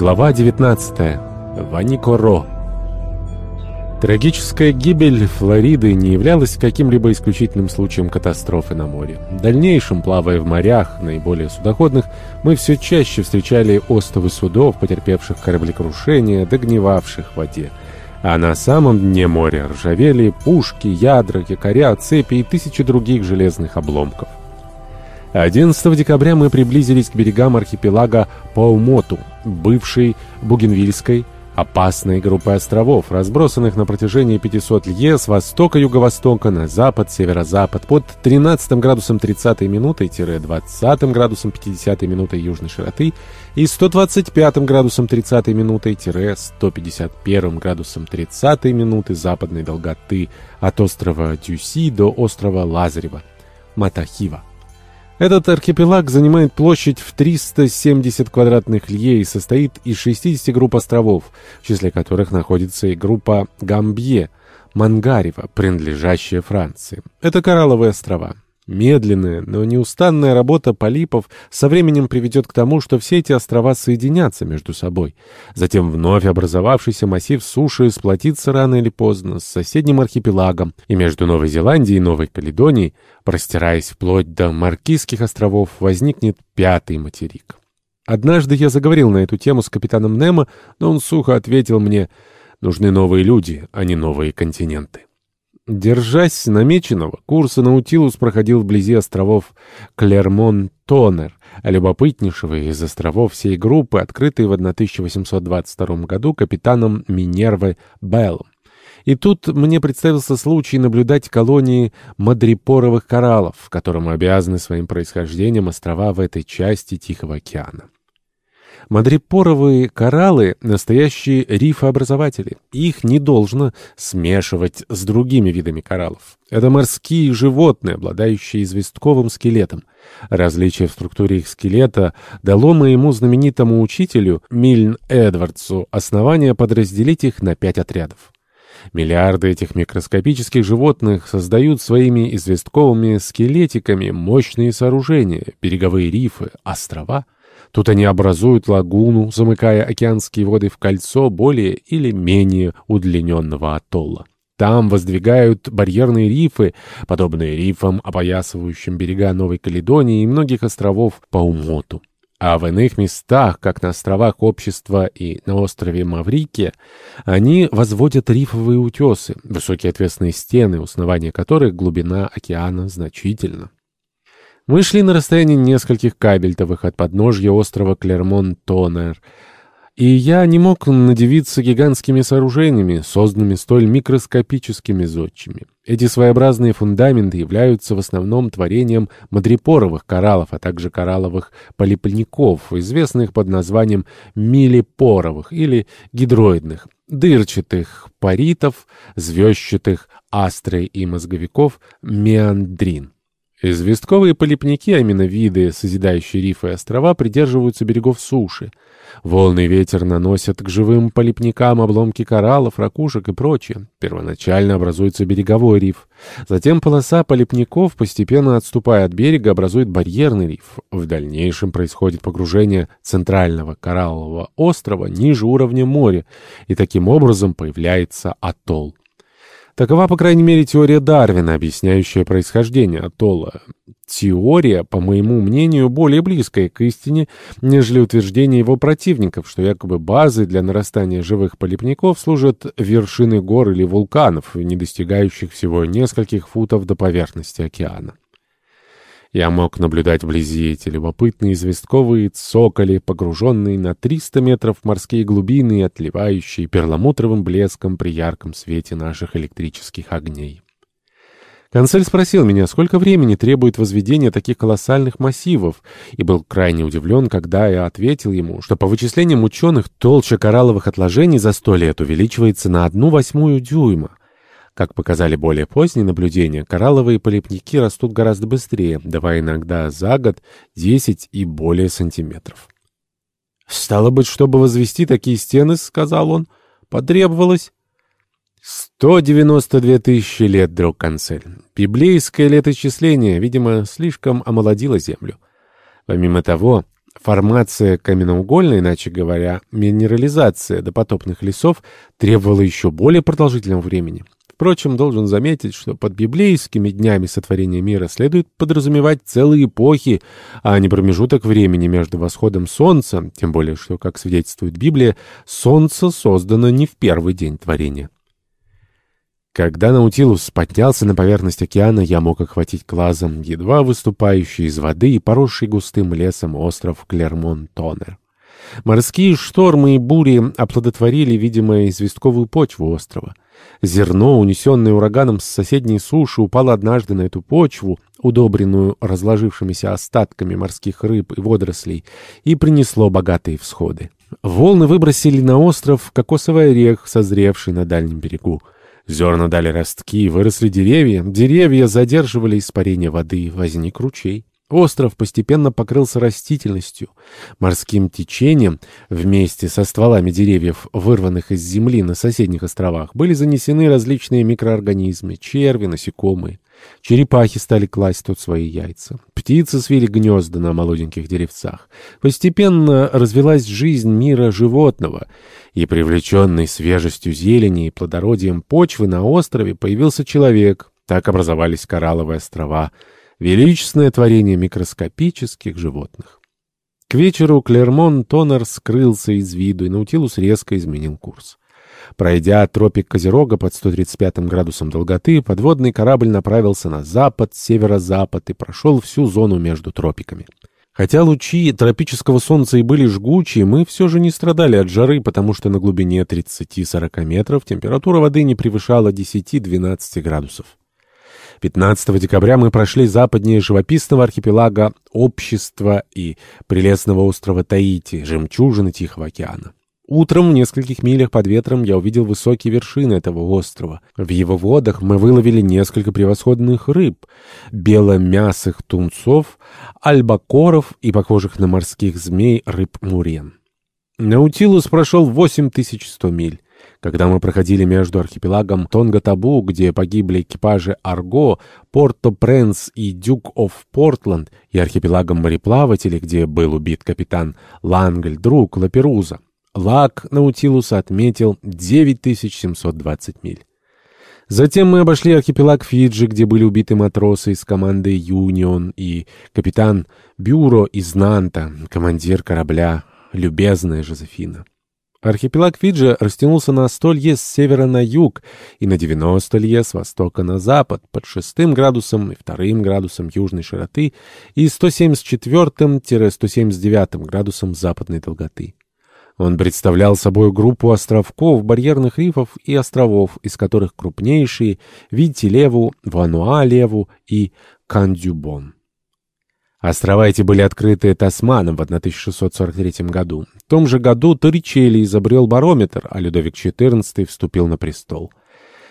Глава 19. Ваникоро. Трагическая гибель Флориды не являлась каким-либо исключительным случаем катастрофы на море. В дальнейшем, плавая в морях, наиболее судоходных, мы все чаще встречали остовы судов, потерпевших кораблекрушение, догнивавших в воде. А на самом дне моря ржавели пушки, ядра, якоря, цепи и тысячи других железных обломков. 11 декабря мы приблизились к берегам архипелага Паумоту, бывшей Бугенвильской, опасной группы островов, разбросанных на протяжении 500 лье с востока-юго-востока на запад, северо-запад под 13 градусом 30 минутой-20 градусом 50 минутой южной широты и 125 градусом 30 минутой-151 градусом 30 минуты западной долготы от острова Дюси до острова Лазарева, Матахива. Этот архипелаг занимает площадь в 370 квадратных лье и состоит из 60 групп островов, в числе которых находится и группа Гамбье, Мангарева, принадлежащая Франции. Это коралловые острова. Медленная, но неустанная работа полипов со временем приведет к тому, что все эти острова соединятся между собой. Затем вновь образовавшийся массив суши сплотится рано или поздно с соседним архипелагом, и между Новой Зеландией и Новой Каледонией, простираясь вплоть до Маркизских островов, возникнет пятый материк. Однажды я заговорил на эту тему с капитаном Немо, но он сухо ответил мне «Нужны новые люди, а не новые континенты». Держась намеченного, курс Наутилус проходил вблизи островов Клермон-Тонер, любопытнейшего из островов всей группы, открытой в 1822 году капитаном Минервы Беллом. И тут мне представился случай наблюдать колонии мадрипоровых кораллов, которым обязаны своим происхождением острова в этой части Тихого океана. Мадрипоровые кораллы — настоящие рифообразователи. Их не должно смешивать с другими видами кораллов. Это морские животные, обладающие известковым скелетом. Различие в структуре их скелета дало моему знаменитому учителю Мильн Эдвардсу основание подразделить их на пять отрядов. Миллиарды этих микроскопических животных создают своими известковыми скелетиками мощные сооружения, береговые рифы, острова — Тут они образуют лагуну, замыкая океанские воды в кольцо более или менее удлиненного атолла. Там воздвигают барьерные рифы, подобные рифам, опоясывающим берега Новой Каледонии и многих островов по умоту. А в иных местах, как на островах Общества и на острове Маврикия, они возводят рифовые утесы, высокие отвесные стены, у основания которых глубина океана значительна. Мы шли на расстоянии нескольких кабельтовых от подножья острова Клермон-Тонер, и я не мог надевиться гигантскими сооружениями, созданными столь микроскопическими зодчими. Эти своеобразные фундаменты являются в основном творением мадрипоровых кораллов, а также коралловых полипольников, известных под названием милипоровых или гидроидных, дырчатых паритов, звездчатых астры и мозговиков меандрин. Известковые полипники, а именно виды, созидающие рифы и острова, придерживаются берегов суши. Волны ветер наносят к живым полипникам обломки кораллов, ракушек и прочее. Первоначально образуется береговой риф. Затем полоса полипников, постепенно отступая от берега, образует барьерный риф. В дальнейшем происходит погружение центрального кораллового острова ниже уровня моря, и таким образом появляется атолл. Такова, по крайней мере, теория Дарвина, объясняющая происхождение атолла. Теория, по моему мнению, более близкая к истине, нежели утверждение его противников, что якобы базой для нарастания живых полипников служат вершины гор или вулканов, не достигающих всего нескольких футов до поверхности океана. Я мог наблюдать вблизи эти любопытные известковые цоколи, погруженные на 300 метров в морские глубины и отливающие перламутровым блеском при ярком свете наших электрических огней. Консель спросил меня, сколько времени требует возведение таких колоссальных массивов, и был крайне удивлен, когда я ответил ему, что по вычислениям ученых толща коралловых отложений за сто лет увеличивается на одну восьмую дюйма. Как показали более поздние наблюдения, коралловые полипники растут гораздо быстрее, давая иногда за год 10 и более сантиметров. «Стало быть, чтобы возвести такие стены, — сказал он, — потребовалось 192 тысячи лет, друг Канцель. Библейское летоисчисление, видимо, слишком омолодило Землю. Помимо того, Формация каменноугольной, иначе говоря, минерализация допотопных лесов требовала еще более продолжительного времени. Впрочем, должен заметить, что под библейскими днями сотворения мира следует подразумевать целые эпохи, а не промежуток времени между восходом солнца, тем более, что, как свидетельствует Библия, солнце создано не в первый день творения. Когда Наутилус поднялся на поверхность океана, я мог охватить глазом едва выступающий из воды и поросший густым лесом остров Клермон-Тонер. Морские штормы и бури оплодотворили, видимо, известковую почву острова. Зерно, унесенное ураганом с соседней суши, упало однажды на эту почву, удобренную разложившимися остатками морских рыб и водорослей, и принесло богатые всходы. Волны выбросили на остров кокосовый орех, созревший на дальнем берегу. Зерна дали ростки, выросли деревья, деревья задерживали испарение воды, возник ручей. Остров постепенно покрылся растительностью, морским течением, вместе со стволами деревьев, вырванных из земли на соседних островах, были занесены различные микроорганизмы, черви, насекомые. Черепахи стали класть тут свои яйца. Птицы свили гнезда на молоденьких деревцах. Постепенно развилась жизнь мира животного, и, привлеченный свежестью зелени и плодородием почвы на острове, появился человек. Так образовались коралловые острова — величественное творение микроскопических животных. К вечеру Клермон-Тонер скрылся из виду, и Наутилус резко изменил курс. Пройдя тропик Козерога под 135 градусом долготы, подводный корабль направился на запад, северо-запад и прошел всю зону между тропиками. Хотя лучи тропического солнца и были жгучие, мы все же не страдали от жары, потому что на глубине 30-40 метров температура воды не превышала 10-12 градусов. 15 декабря мы прошли западнее живописного архипелага Общества и прелестного острова Таити, жемчужины Тихого океана. Утром в нескольких милях под ветром я увидел высокие вершины этого острова. В его водах мы выловили несколько превосходных рыб, беломясых тунцов, альбакоров и похожих на морских змей рыб-мурен. Наутилус прошел 8100 миль. Когда мы проходили между архипелагом Тонга-Табу, где погибли экипажи Арго, Порто-Пренс и Дюк оф Портленд, и архипелагом мореплавателей, где был убит капитан Лангль, друг Лаперуза, Лак Наутилуса отметил 9720 миль. Затем мы обошли архипелаг Фиджи, где были убиты матросы из команды «Юнион» и капитан Бюро из Нанта, командир корабля «Любезная Жозефина». Архипелаг Фиджи растянулся на 100 лье с севера на юг и на 90 лье с востока на запад под 6 градусом и 2 градусом южной широты и 174-179 градусом западной долготы. Он представлял собой группу островков, барьерных рифов и островов, из которых крупнейшие — Витилеву, Вануалеву и Кандюбон. Острова эти были открыты Тасманом в 1643 году. В том же году Торричелли изобрел барометр, а Людовик XIV вступил на престол.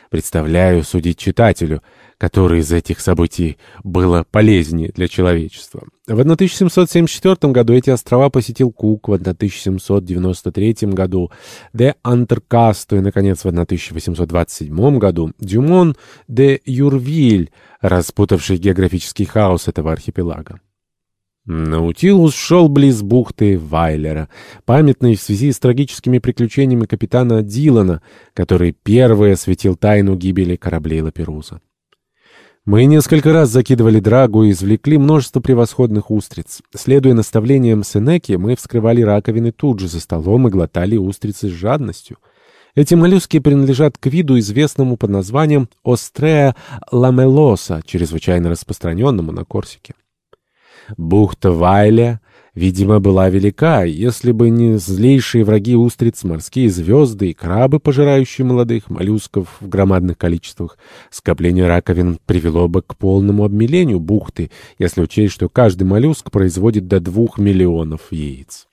Представляю судить читателю, который из этих событий было полезнее для человечества. В 1774 году эти острова посетил Кук, в 1793 году де Антеркасто и, наконец, в 1827 году Дюмон де Юрвиль, распутавший географический хаос этого архипелага. Наутилус шел близ бухты Вайлера, памятной в связи с трагическими приключениями капитана Дилана, который первый осветил тайну гибели кораблей Лаперуза. Мы несколько раз закидывали драгу и извлекли множество превосходных устриц. Следуя наставлениям Сенеки, мы вскрывали раковины тут же за столом и глотали устрицы с жадностью. Эти моллюски принадлежат к виду, известному под названием Острея ламелоса, чрезвычайно распространенному на Корсике. Бухта Вайля, видимо, была велика, если бы не злейшие враги устриц, морские звезды и крабы, пожирающие молодых моллюсков в громадных количествах. Скопление раковин привело бы к полному обмелению бухты, если учесть, что каждый моллюск производит до двух миллионов яиц.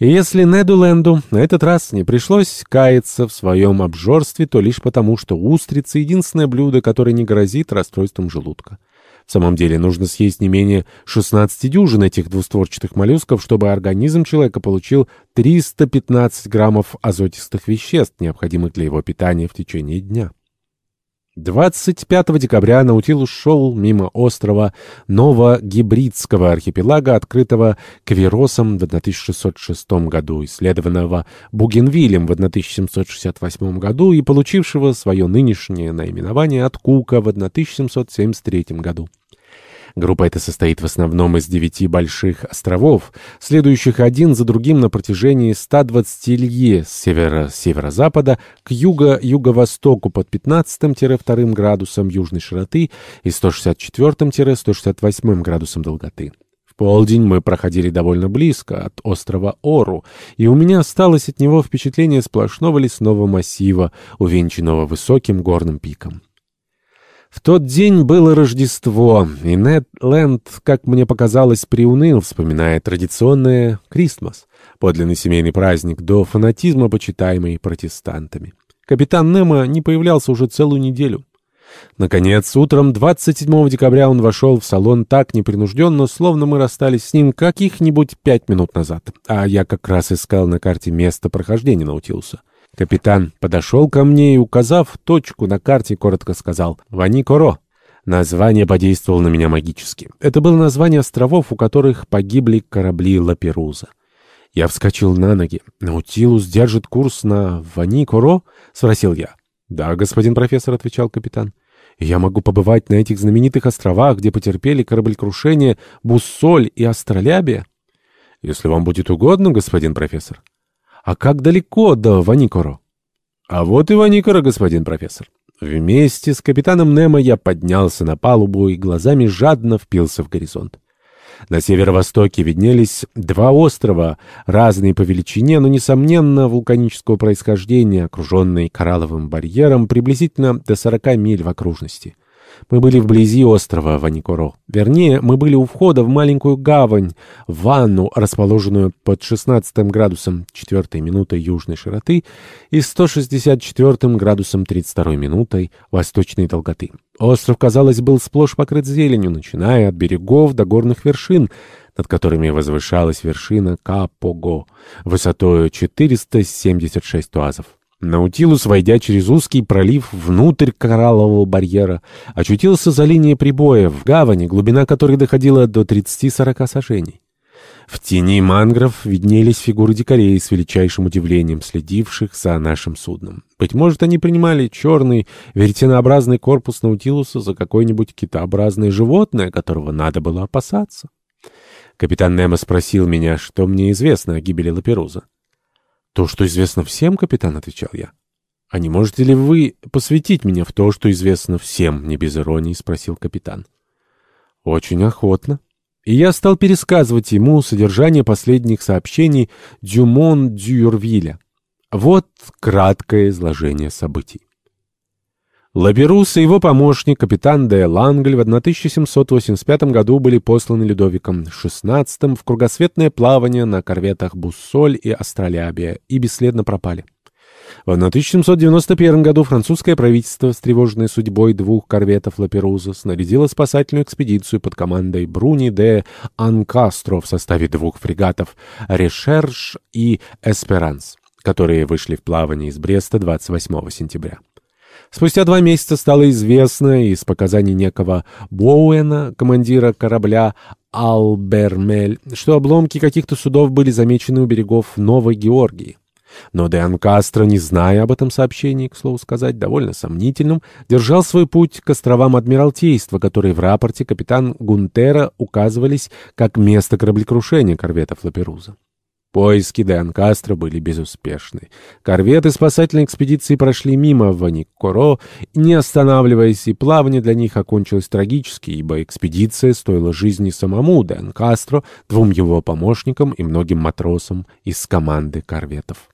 И если Неду Ленду на этот раз не пришлось каяться в своем обжорстве, то лишь потому, что устрицы — единственное блюдо, которое не грозит расстройством желудка. В самом деле нужно съесть не менее 16 дюжин этих двустворчатых моллюсков, чтобы организм человека получил 315 граммов азотистых веществ, необходимых для его питания в течение дня. 25 декабря Наутилус шел мимо острова Новогибридского архипелага, открытого Кверосом в 1606 году, исследованного Бугенвилем в 1768 году и получившего свое нынешнее наименование от Кука в 1773 году. Группа эта состоит в основном из девяти больших островов, следующих один за другим на протяжении 120 лье с севера-северо-запада к юго-юго-востоку под 15-2 градусом южной широты и 164-168 градусом долготы. В полдень мы проходили довольно близко от острова Ору, и у меня осталось от него впечатление сплошного лесного массива, увенчанного высоким горным пиком. В тот день было Рождество, и Нед Ленд, как мне показалось, приуныл, вспоминая традиционное Кристмас, подлинный семейный праздник, до фанатизма, почитаемый протестантами. Капитан Немо не появлялся уже целую неделю. Наконец, утром 27 декабря он вошел в салон так непринужденно, словно мы расстались с ним каких-нибудь пять минут назад, а я как раз искал на карте место прохождения Наутилуса. Капитан подошел ко мне и, указав точку на карте, коротко сказал «Ваникоро». Название подействовало на меня магически. Это было название островов, у которых погибли корабли Лаперуза. Я вскочил на ноги. «Наутилус держит курс на Ваникоро?» — спросил я. «Да, господин профессор», — отвечал капитан. «Я могу побывать на этих знаменитых островах, где потерпели кораблекрушение Буссоль и Астролябия?» «Если вам будет угодно, господин профессор». А как далеко до Ваникоро? А вот и Ваникоро, господин профессор. Вместе с капитаном Немо я поднялся на палубу и глазами жадно впился в горизонт. На северо-востоке виднелись два острова, разные по величине, но, несомненно, вулканического происхождения, окруженные коралловым барьером приблизительно до 40 миль в окружности. Мы были вблизи острова Ваникоро. Вернее, мы были у входа в маленькую гавань, в ванну, расположенную под 16 градусом 4 минутой южной широты и 164 градусом 32 минутой восточной долготы. Остров, казалось, был сплошь покрыт зеленью, начиная от берегов до горных вершин, над которыми возвышалась вершина Капого, высотой 476 туазов. Наутилус, войдя через узкий пролив внутрь кораллового барьера, очутился за линией прибоя в гавани, глубина которой доходила до 30-40 сажений. В тени мангров виднелись фигуры дикарей с величайшим удивлением, следивших за нашим судном. Быть может, они принимали черный веретенообразный корпус Наутилуса за какое-нибудь китообразное животное, которого надо было опасаться. Капитан Немо спросил меня, что мне известно о гибели Лаперуза. «То, что известно всем, капитан», — отвечал я. «А не можете ли вы посвятить меня в то, что известно всем?» — не без иронии спросил капитан. «Очень охотно». И я стал пересказывать ему содержание последних сообщений Дюмон Дюрвиля. Вот краткое изложение событий. Лаперус и его помощник, капитан де Лангль, в 1785 году были посланы Людовиком XVI в кругосветное плавание на корветах «Буссоль» и «Астролябия» и бесследно пропали. В 1791 году французское правительство, встревоженное судьбой двух корветов Лаперуза, снарядило спасательную экспедицию под командой Бруни де Анкастро в составе двух фрегатов «Решерш» и «Эсперанс», которые вышли в плавание из Бреста 28 сентября. Спустя два месяца стало известно из показаний некого Боуэна, командира корабля «Албермель», что обломки каких-то судов были замечены у берегов Новой Георгии. Но Деан Кастро, не зная об этом сообщении, к слову сказать, довольно сомнительным, держал свой путь к островам Адмиралтейства, которые в рапорте капитан Гунтера указывались как место кораблекрушения корветов Лаперуза. Поиски Деан Кастро были безуспешны. Корветы спасательной экспедиции прошли мимо Ваникоро, не останавливаясь, и плавание для них окончилось трагически, ибо экспедиция стоила жизни самому Деан Кастро, двум его помощникам и многим матросам из команды корветов.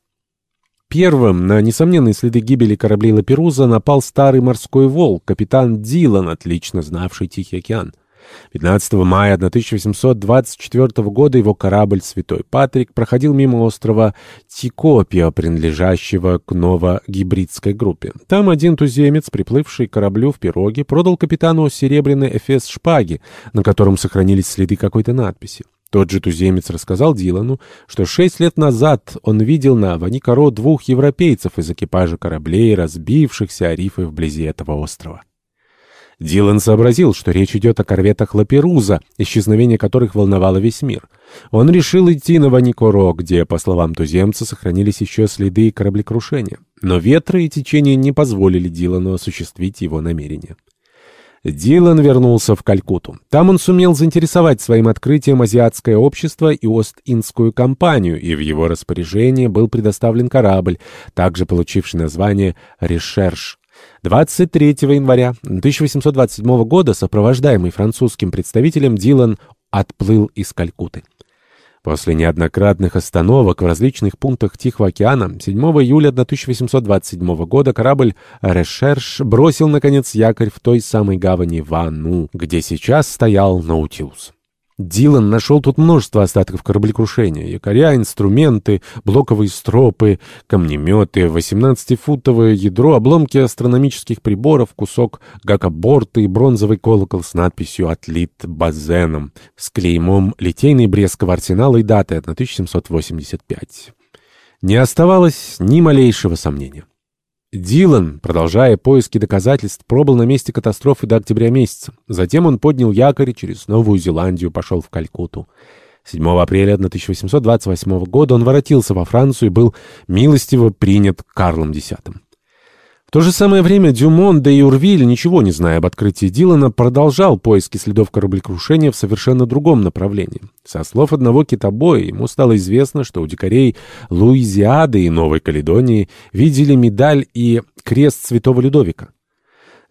Первым на несомненные следы гибели кораблей Лаперуза напал старый морской волк, капитан Дилан, отлично знавший Тихий океан. 15 мая 1824 года его корабль «Святой Патрик» проходил мимо острова Тикопия, принадлежащего к новогибридской группе. Там один туземец, приплывший к кораблю в пироге, продал капитану серебряный эфес шпаги, на котором сохранились следы какой-то надписи. Тот же туземец рассказал Дилану, что шесть лет назад он видел на Ваникаро двух европейцев из экипажа кораблей, разбившихся о рифы вблизи этого острова. Дилан сообразил, что речь идет о корветах Лаперуза, исчезновение которых волновало весь мир. Он решил идти на Ваникоро, где, по словам туземца, сохранились еще следы кораблекрушения. Но ветры и течение не позволили Дилану осуществить его намерение. Дилан вернулся в Калькутту. Там он сумел заинтересовать своим открытием азиатское общество и Ост-Индскую компанию, и в его распоряжение был предоставлен корабль, также получивший название «Решерш». 23 января 1827 года, сопровождаемый французским представителем, Дилан отплыл из Калькутты. После неоднократных остановок в различных пунктах Тихого океана 7 июля 1827 года корабль «Решерш» бросил, наконец, якорь в той самой гавани Вану, где сейчас стоял Наутилус. Дилан нашел тут множество остатков кораблекрушения. Якоря, инструменты, блоковые стропы, камнеметы, 18-футовое ядро, обломки астрономических приборов, кусок гакоборта и бронзовый колокол с надписью «Отлит базеном» с клеймом «Литейный Брестского арсенала» и датой 1785. Не оставалось ни малейшего сомнения. Дилан, продолжая поиски доказательств, пробыл на месте катастрофы до октября месяца. Затем он поднял якорь и через Новую Зеландию пошел в Калькутту. 7 апреля 1828 года он воротился во Францию и был милостиво принят Карлом X. В то же самое время Дюмон де Юрвиль, ничего не зная об открытии Дилана, продолжал поиски следов кораблекрушения в совершенно другом направлении. Со слов одного китобоя ему стало известно, что у дикарей Луизиады и Новой Каледонии видели медаль и крест святого Людовика.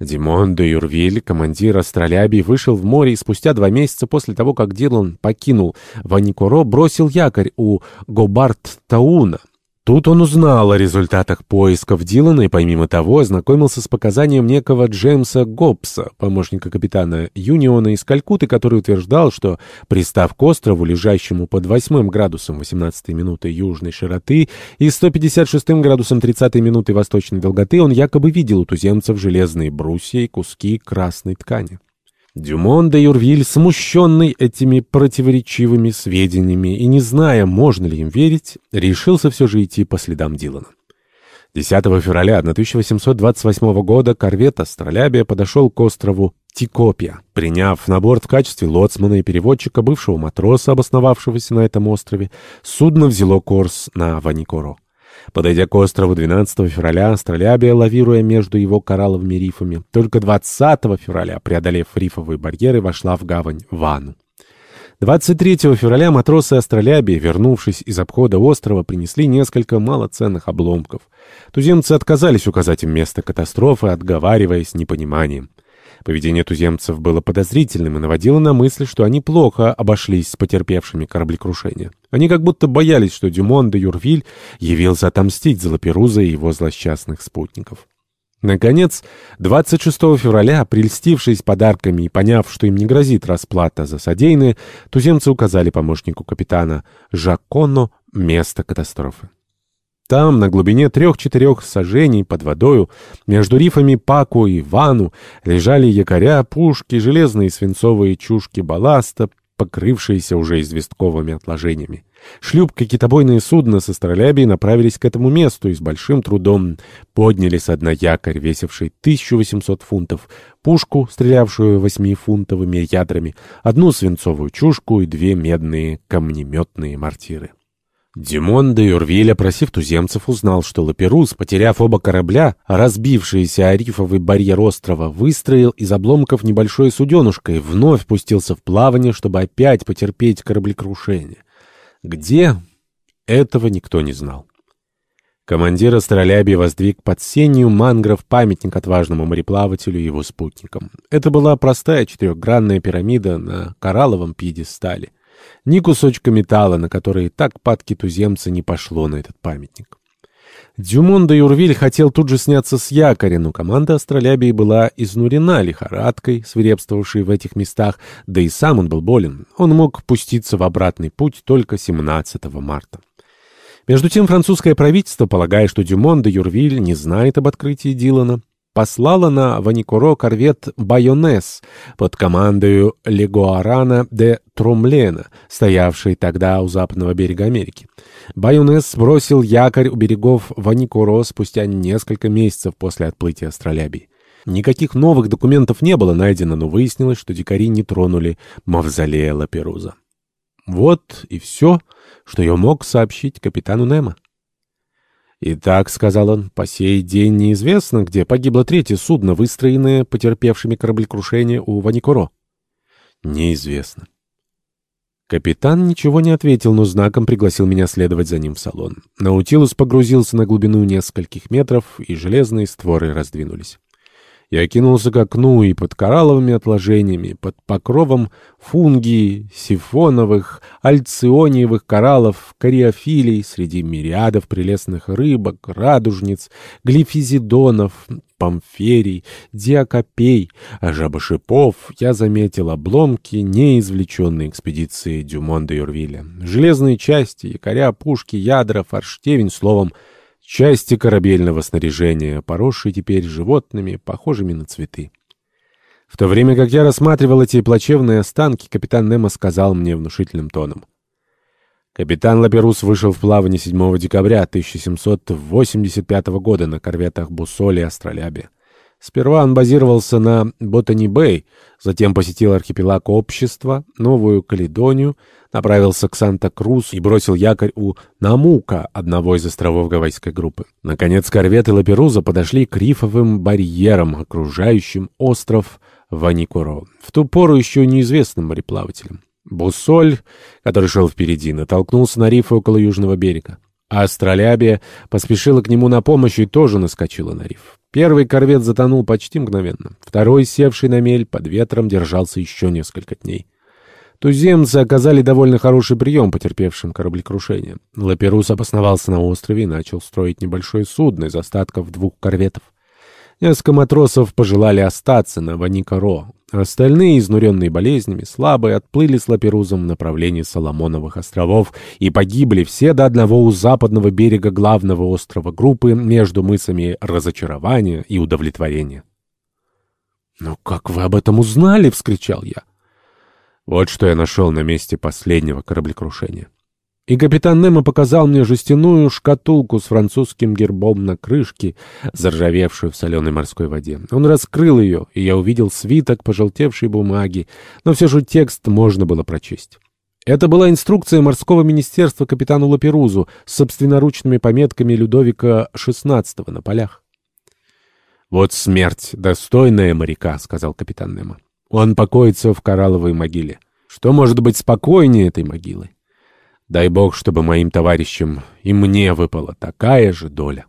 Димон де Юрвиль, командир астролябий, вышел в море и спустя два месяца после того, как Дилан покинул Ваникоро, бросил якорь у Гобарт-Тауна. Тут он узнал о результатах поисков Дилана и, помимо того, ознакомился с показанием некого Джеймса Гоббса, помощника капитана Юниона из Калькуты, который утверждал, что, пристав к острову, лежащему под 8 градусом 18 минуты южной широты и 156 градусом 30 минуты восточной долготы, он якобы видел у туземцев железные брусья и куски красной ткани. Дюмон де Юрвиль, смущенный этими противоречивыми сведениями и не зная, можно ли им верить, решился все же идти по следам Дилана. 10 февраля 1828 года корвет «Астролябия» подошел к острову Тикопия, приняв на борт в качестве лоцмана и переводчика бывшего матроса, обосновавшегося на этом острове, судно взяло курс на Ваникоро. Подойдя к острову 12 февраля, астролябия, лавируя между его коралловыми рифами, только 20 февраля, преодолев рифовые барьеры, вошла в гавань Вану. 23 февраля матросы астролябии, вернувшись из обхода острова, принесли несколько малоценных обломков. Туземцы отказались указать им место катастрофы, отговариваясь непониманием. Поведение туземцев было подозрительным и наводило на мысль, что они плохо обошлись с потерпевшими кораблекрушения. Они как будто боялись, что Дюмон де Юрвиль явился отомстить за Лаперуза и его злосчастных спутников. Наконец, 26 февраля, прельстившись подарками и поняв, что им не грозит расплата за содеянное, туземцы указали помощнику капитана Жаконо место катастрофы. Там, на глубине трех-четырех сажений под водою, между рифами Паку и Вану, лежали якоря, пушки, железные свинцовые чушки балласта, покрывшиеся уже известковыми отложениями. Шлюпка и китобойные судна с астролябией направились к этому месту и с большим трудом подняли с дна якорь, весивший 1800 фунтов, пушку, стрелявшую восьмифунтовыми ядрами, одну свинцовую чушку и две медные камнеметные мортиры. Димон де Юрвиль, опросив туземцев, узнал, что Лаперус, потеряв оба корабля, разбившийся о рифовый барьер острова, выстроил из обломков небольшое суденушко и вновь пустился в плавание, чтобы опять потерпеть кораблекрушение. Где? Этого никто не знал. Командир Астролябии воздвиг под сенью мангров памятник отважному мореплавателю и его спутникам. Это была простая четырехгранная пирамида на коралловом пьедестале ни кусочка металла, на который так падки туземца не пошло на этот памятник. Дюмон де Юрвиль хотел тут же сняться с якоря, но команда Астролябии была изнурена лихорадкой, свирепствовавшей в этих местах, да и сам он был болен. Он мог пуститься в обратный путь только 17 марта. Между тем французское правительство, полагая, что Дюмон де Юрвиль не знает об открытии Дилана, послала на Ваникуро корвет «Байонес» под командою Легуарана де Трумлена, стоявший тогда у западного берега Америки. Байонес сбросил якорь у берегов Ваникуро спустя несколько месяцев после отплытия Астролябии. Никаких новых документов не было найдено, но выяснилось, что дикари не тронули мавзолея Лаперуза. Вот и все, что я мог сообщить капитану Немо. «Итак», — сказал он, — «по сей день неизвестно, где погибло третье судно, выстроенное потерпевшими кораблекрушение у Ваникуро». «Неизвестно». Капитан ничего не ответил, но знаком пригласил меня следовать за ним в салон. Наутилус погрузился на глубину нескольких метров, и железные створы раздвинулись. Я кинулся к окну и под коралловыми отложениями, под покровом фунги, сифоновых, альциониевых кораллов, кориофилий, среди мириадов прелестных рыбок, радужниц, глифизидонов, памферий, диакопей, жабошипов, я заметил обломки, неизвлеченные экспедиции Дюмон де Юрвиля. Железные части, якоря, пушки, ядра, форштевень, словом — Части корабельного снаряжения, поросшие теперь животными, похожими на цветы. В то время как я рассматривал эти плачевные останки, капитан Немо сказал мне внушительным тоном. Капитан Лаперус вышел в плавание 7 декабря 1785 года на корветах «Буссоли» и «Астролябе». Сперва он базировался на Ботани-Бэй, затем посетил архипелаг Общества, Новую Каледонию, направился к Санта-Крус и бросил якорь у Намука, одного из островов гавайской группы. Наконец, корветы Лаперуза подошли к рифовым барьерам, окружающим остров Ваникуро, в ту пору еще неизвестным мореплавателям. Буссоль, который шел впереди, натолкнулся на рифы около южного берега. А Астролябия поспешила к нему на помощь и тоже наскочила на риф. Первый корвет затонул почти мгновенно. Второй, севший на мель, под ветром держался еще несколько дней. Туземцы оказали довольно хороший прием потерпевшим кораблекрушение. Лаперус обосновался на острове и начал строить небольшое судно из остатков двух корветов. Несколько матросов пожелали остаться на Ваникаро. Остальные, изнуренные болезнями, слабые, отплыли с Лаперузом в направлении Соломоновых островов и погибли все до одного у западного берега главного острова группы между мысами разочарования и удовлетворения. «Но как вы об этом узнали?» — вскричал я. Вот что я нашел на месте последнего кораблекрушения. И капитан Немо показал мне жестяную шкатулку с французским гербом на крышке, заржавевшую в соленой морской воде. Он раскрыл ее, и я увидел свиток пожелтевшей бумаги, но все же текст можно было прочесть. Это была инструкция морского министерства капитану Лаперузу с собственноручными пометками Людовика XVI на полях. «Вот смерть, достойная моряка», — сказал капитан Немо. «Он покоится в коралловой могиле. Что может быть спокойнее этой могилы?» Дай бог, чтобы моим товарищам и мне выпала такая же доля.